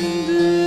gündüz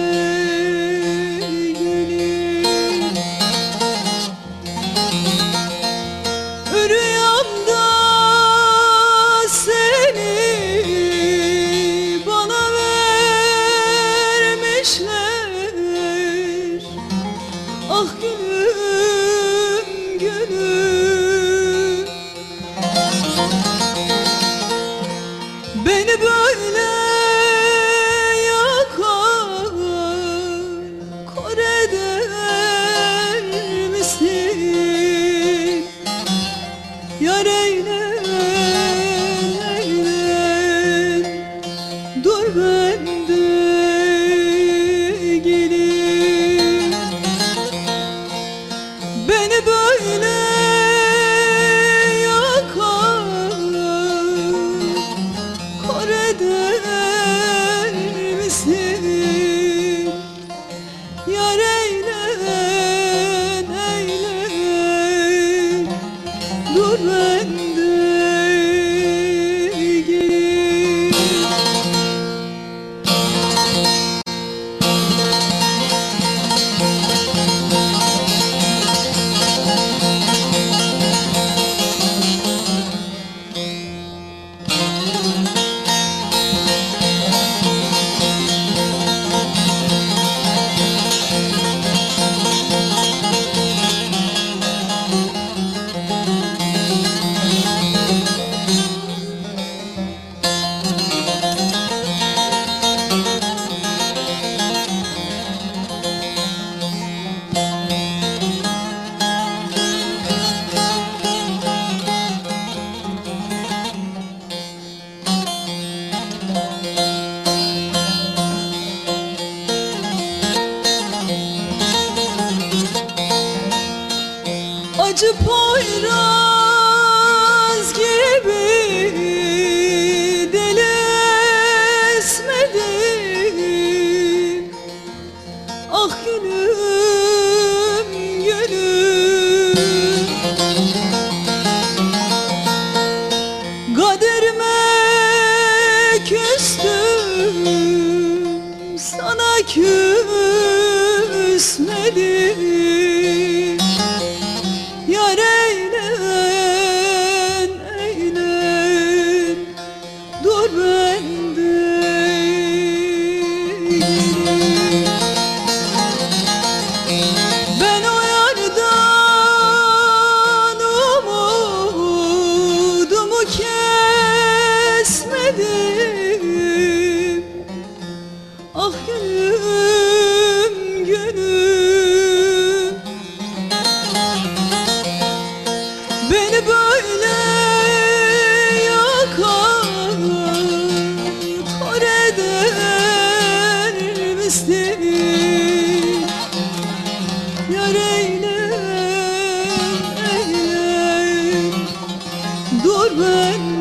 Dur Acı poyraz Dur ben